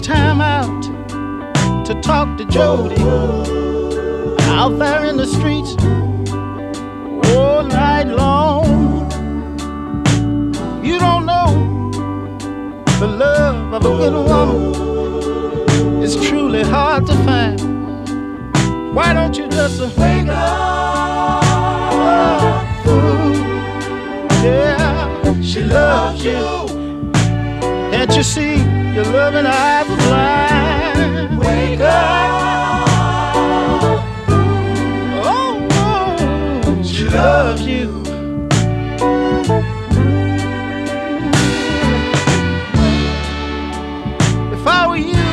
time out to talk to Jody out there in the streets all night long. You don't know the love of a good woman is truly hard to find. Why don't you just wake up? Yeah, she loves you. Can't you see your loving eyes are blind? Wake up. Oh, oh, she loves you. If I were you,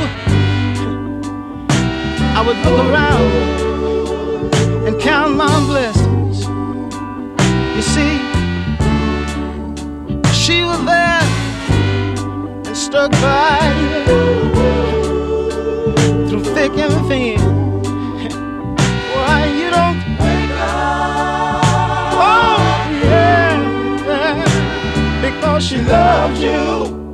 I would look around and count my blessings. You see, she was there and stuck by and. Why you don't wake up? Oh yeah, yeah, because she loves you.